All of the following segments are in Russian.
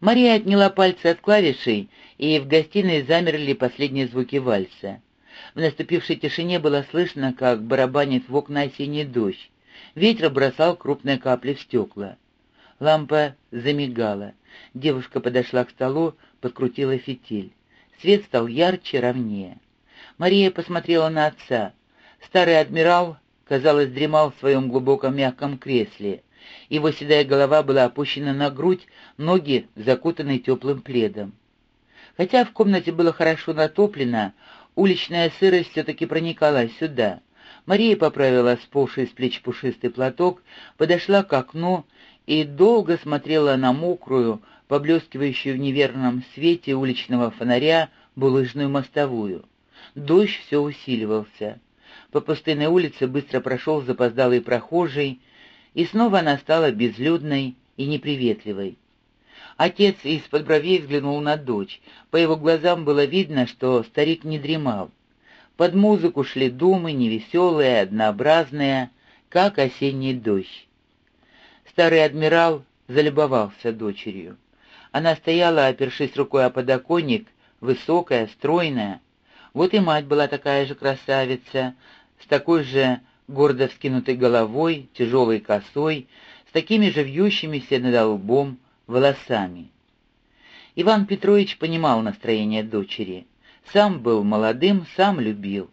Мария отняла пальцы от клавишей, и в гостиной замерли последние звуки вальса. В наступившей тишине было слышно, как барабанит в окна осенний дождь. Ветер бросал крупные капли в стекла. Лампа замигала. Девушка подошла к столу, подкрутила фитиль. Свет стал ярче, ровнее. Мария посмотрела на отца. Старый адмирал, казалось, дремал в своем глубоком мягком кресле. Его седая голова была опущена на грудь, ноги закутаны теплым пледом. Хотя в комнате было хорошо натоплено, уличная сырость все-таки проникала сюда. Мария поправила сползший с плеч пушистый платок, подошла к окну и долго смотрела на мокрую, поблескивающую в неверном свете уличного фонаря булыжную мостовую. Дождь все усиливался. По пустынной улице быстро прошел запоздалый прохожий, и снова она стала безлюдной и неприветливой. Отец из-под бровей взглянул на дочь. По его глазам было видно, что старик не дремал. Под музыку шли думы, невеселые, однообразные, как осенний дождь. Старый адмирал залюбовался дочерью. Она стояла, опершись рукой о подоконник, высокая, стройная. Вот и мать была такая же красавица, с такой же гордо вскинутой головой, тяжелой косой, с такими же вьющимися над лбом волосами. Иван Петрович понимал настроение дочери. Сам был молодым, сам любил.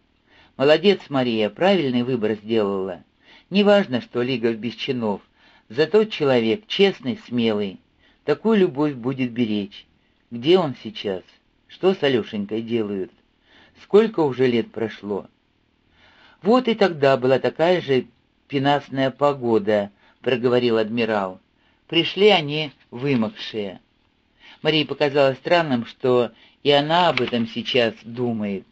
Молодец, Мария, правильный выбор сделала. Неважно, что Лигов без чинов, зато человек честный, смелый. Такую любовь будет беречь. Где он сейчас? Что с Алешенькой делают? Сколько уже лет прошло? Вот и тогда была такая же пенасная погода, проговорил адмирал. Пришли они вымокшие. Марии показалось странным, что и она об этом сейчас думает.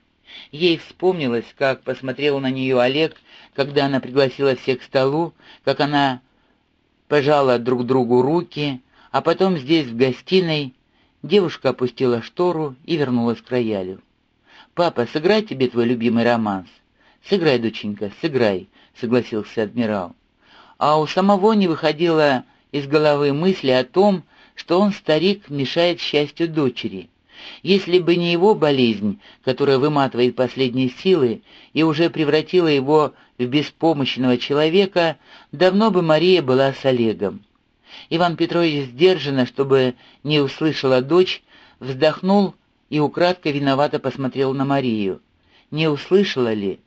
Ей вспомнилось, как посмотрел на нее Олег, когда она пригласила всех к столу, как она пожала друг другу руки, а потом здесь, в гостиной, девушка опустила штору и вернулась к роялю. «Папа, сыграй тебе твой любимый романс». «Сыграй, доченька, сыграй», — согласился адмирал. А у самого не выходило из головы мысли о том, что он, старик, мешает счастью дочери. Если бы не его болезнь, которая выматывает последние силы и уже превратила его в беспомощного человека, давно бы Мария была с Олегом. Иван Петрович сдержанно, чтобы не услышала дочь, вздохнул и украдко виновато посмотрел на Марию. Не услышала ли?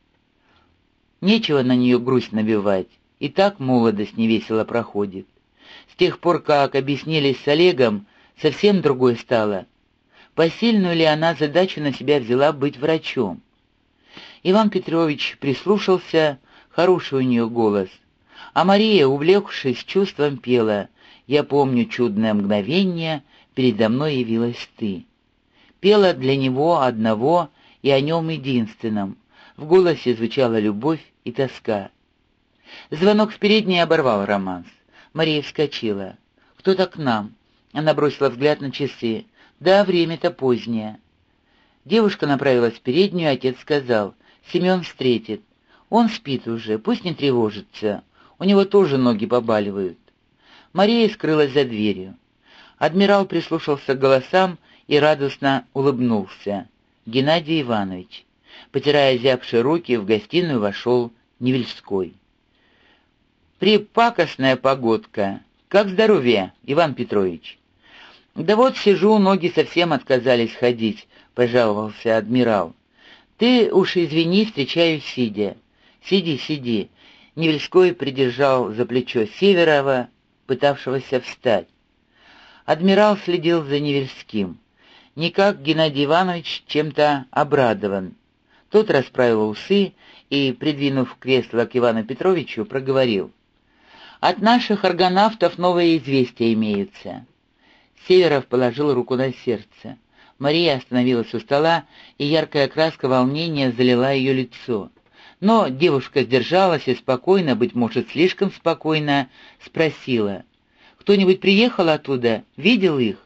Нечего на нее грусть набивать, и так молодость невесело проходит. С тех пор, как объяснились с Олегом, совсем другой стало. Посильную ли она задачу на себя взяла быть врачом? Иван Петрович прислушался, хороший у нее голос. А Мария, увлекшись чувством, пела «Я помню чудное мгновение, передо мной явилась ты». Пела для него одного и о нем единственном. В голосе звучала любовь и тоска. Звонок в передней оборвал романс. Мария вскочила. «Кто-то к нам». Она бросила взгляд на часы. «Да, время-то позднее». Девушка направилась в переднюю, отец сказал. «Семен встретит. Он спит уже, пусть не тревожится. У него тоже ноги побаливают». Мария скрылась за дверью. Адмирал прислушался к голосам и радостно улыбнулся. «Геннадий Иванович». Потирая зябшие руки, в гостиную вошел Невельской. Припакостная погодка. Как здоровье, Иван Петрович?» «Да вот сижу, ноги совсем отказались ходить», — пожаловался адмирал. «Ты уж извини, встречаюсь сидя». «Сиди, сиди». Невельской придержал за плечо Северова, пытавшегося встать. Адмирал следил за Невельским. Никак Геннадий Иванович чем-то обрадован. Тот расправил усы и, придвинув кресло к Ивану Петровичу, проговорил. От наших аргонавтов новые известия имеются». Северов положил руку на сердце. Мария остановилась у стола, и яркая краска волнения залила ее лицо. Но девушка сдержалась и спокойно, быть может, слишком спокойно, спросила. «Кто-нибудь приехал оттуда? Видел их?»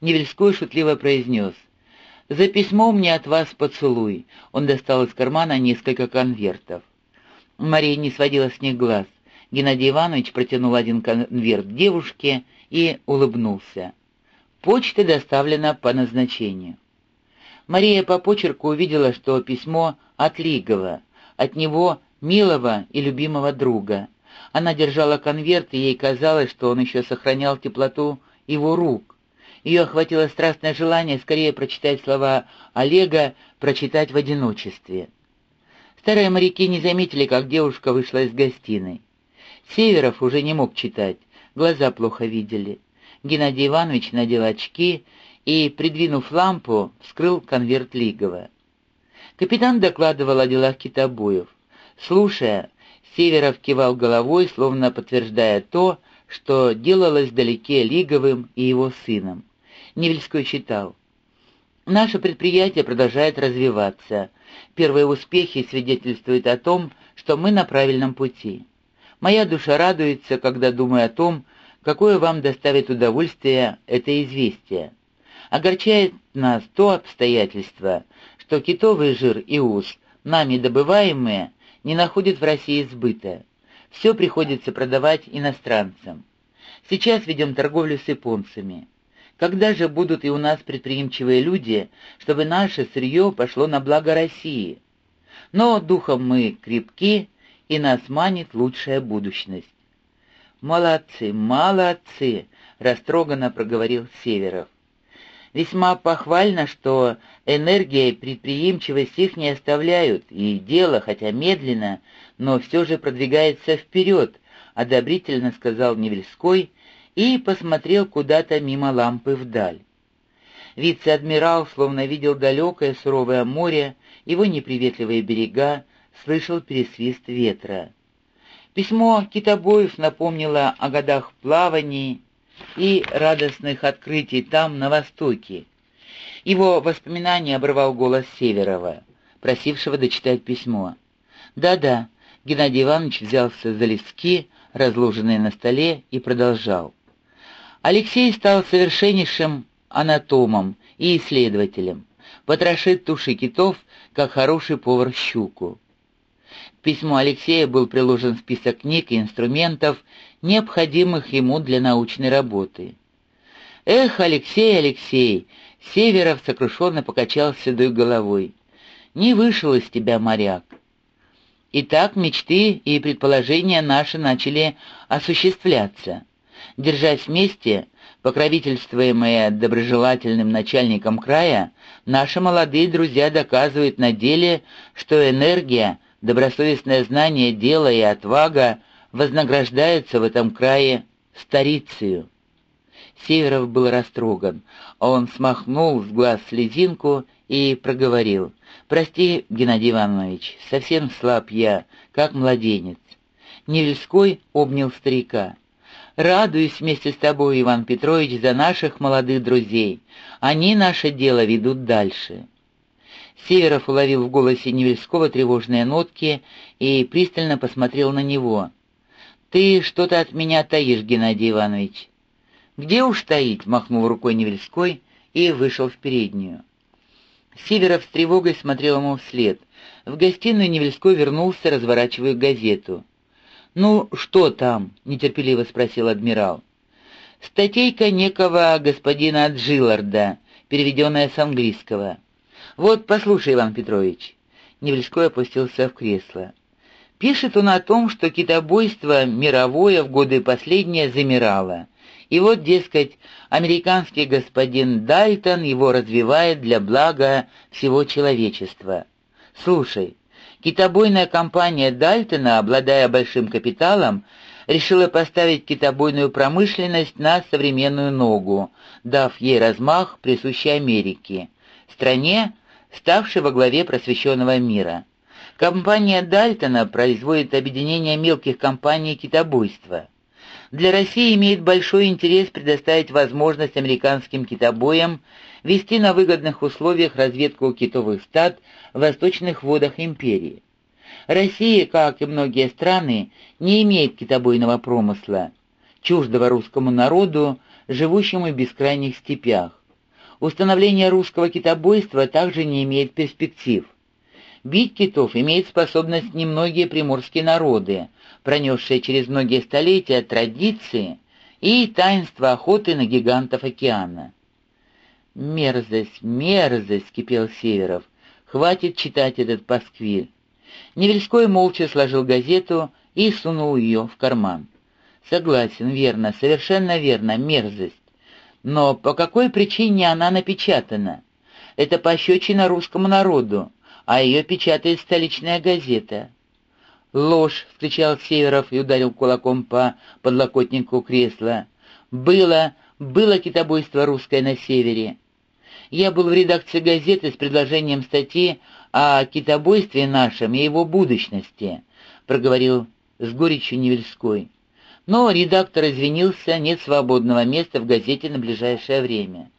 Невельской шутливо произнес. «За письмо мне от вас поцелуй». Он достал из кармана несколько конвертов. Мария не сводила с них глаз. Геннадий Иванович протянул один конверт девушке и улыбнулся. Почта доставлена по назначению. Мария по почерку увидела, что письмо от Лигова, от него милого и любимого друга. Она держала конверт, и ей казалось, что он еще сохранял теплоту его рук. Ее охватило страстное желание скорее прочитать слова Олега, прочитать в одиночестве. Старые моряки не заметили, как девушка вышла из гостиной. Северов уже не мог читать, глаза плохо видели. Геннадий Иванович надел очки и, придвинув лампу, вскрыл конверт Лигова. Капитан докладывал о делах китобоев. Слушая, Северов кивал головой, словно подтверждая то, что делалось вдалеке Лиговым и его сыном. Невельской читал. «Наше предприятие продолжает развиваться. Первые успехи свидетельствуют о том, что мы на правильном пути. Моя душа радуется, когда думаю о том, какое вам доставит удовольствие это известие. Огорчает нас то обстоятельство, что китовый жир и ус, нами добываемые, не находят в России сбыта. Все приходится продавать иностранцам. Сейчас ведем торговлю с японцами. Когда же будут и у нас предприимчивые люди, чтобы наше сырье пошло на благо России? Но духом мы крепки, и нас манит лучшая будущность. «Молодцы, молодцы!» — растроганно проговорил Северов. «Весьма похвально, что энергия и предприимчивость их не оставляют, и дело, хотя медленно, но все же продвигается вперед», — одобрительно сказал Невельской и посмотрел куда-то мимо лампы вдаль. Вице-адмирал словно видел далекое суровое море, его неприветливые берега, слышал пересвист ветра. Письмо китобоев напомнило о годах плаваний и радостных открытий там, на востоке. Его воспоминания обрывал голос Северова, просившего дочитать письмо. «Да-да», — Геннадий Иванович взялся за листки, разложенные на столе, и продолжал. Алексей стал совершеннейшим анатомом и исследователем, потрошит туши китов, как хороший повар щуку. К письму Алексея был приложен список книг и инструментов, необходимых ему для научной работы. «Эх, Алексей, Алексей!» — Северов сокрушенно покачал седой головой. «Не вышел из тебя моряк». Итак, мечты и предположения наши начали осуществляться. Держась вместе, покровительствуемые доброжелательным начальником края, наши молодые друзья доказывают на деле, что энергия, добросовестное знание дела и отвага вознаграждаются в этом крае старицею. Северов был растроган, он смахнул с глаз слезинку и проговорил. «Прости, Геннадий Иванович, совсем слаб я, как младенец». Невельской обнял старика. «Радуюсь вместе с тобой, Иван Петрович, за наших молодых друзей. Они наше дело ведут дальше». Северов уловил в голосе Невельского тревожные нотки и пристально посмотрел на него. «Ты что-то от меня таишь, Геннадий Иванович». «Где уж таить?» — махнул рукой Невельской и вышел в переднюю. Северов с тревогой смотрел ему вслед. В гостиную Невельской вернулся, разворачивая газету. «Ну, что там?» — нетерпеливо спросил адмирал. «Статейка некого господина Джиларда, переведенная с английского. Вот, послушай, Иван Петрович». Невельской опустился в кресло. Пишет он о том, что китобойство мировое в годы последние замирало. И вот, дескать, американский господин Дальтон его развивает для блага всего человечества. Слушай, китобойная компания Дальтона, обладая большим капиталом, решила поставить китобойную промышленность на современную ногу, дав ей размах, присущий Америке, стране, ставшей во главе просвещенного мира. Компания Дальтона производит объединение мелких компаний китобойства. Для России имеет большой интерес предоставить возможность американским китобоям вести на выгодных условиях разведку китовых стад в восточных водах империи. Россия, как и многие страны, не имеет китобойного промысла, чуждого русскому народу, живущему в бескрайних степях. Установление русского китобойства также не имеет перспектив. Бить китов имеют способность немногие приморские народы, пронесшие через многие столетия традиции и таинство охоты на гигантов океана. «Мерзость, мерзость!» — кипел Северов. «Хватит читать этот пасквиль». Невельской молча сложил газету и сунул ее в карман. «Согласен, верно, совершенно верно, мерзость. Но по какой причине она напечатана? Это пощечина русскому народу, а ее печатает столичная газета». «Ложь!» — вскричал Северов и ударил кулаком по подлокотнику кресла. «Было, было китобойство русское на севере. Я был в редакции газеты с предложением статьи о китобойстве нашем и его будущности», — проговорил с горечью Невельской. Но редактор извинился, нет свободного места в газете на ближайшее время.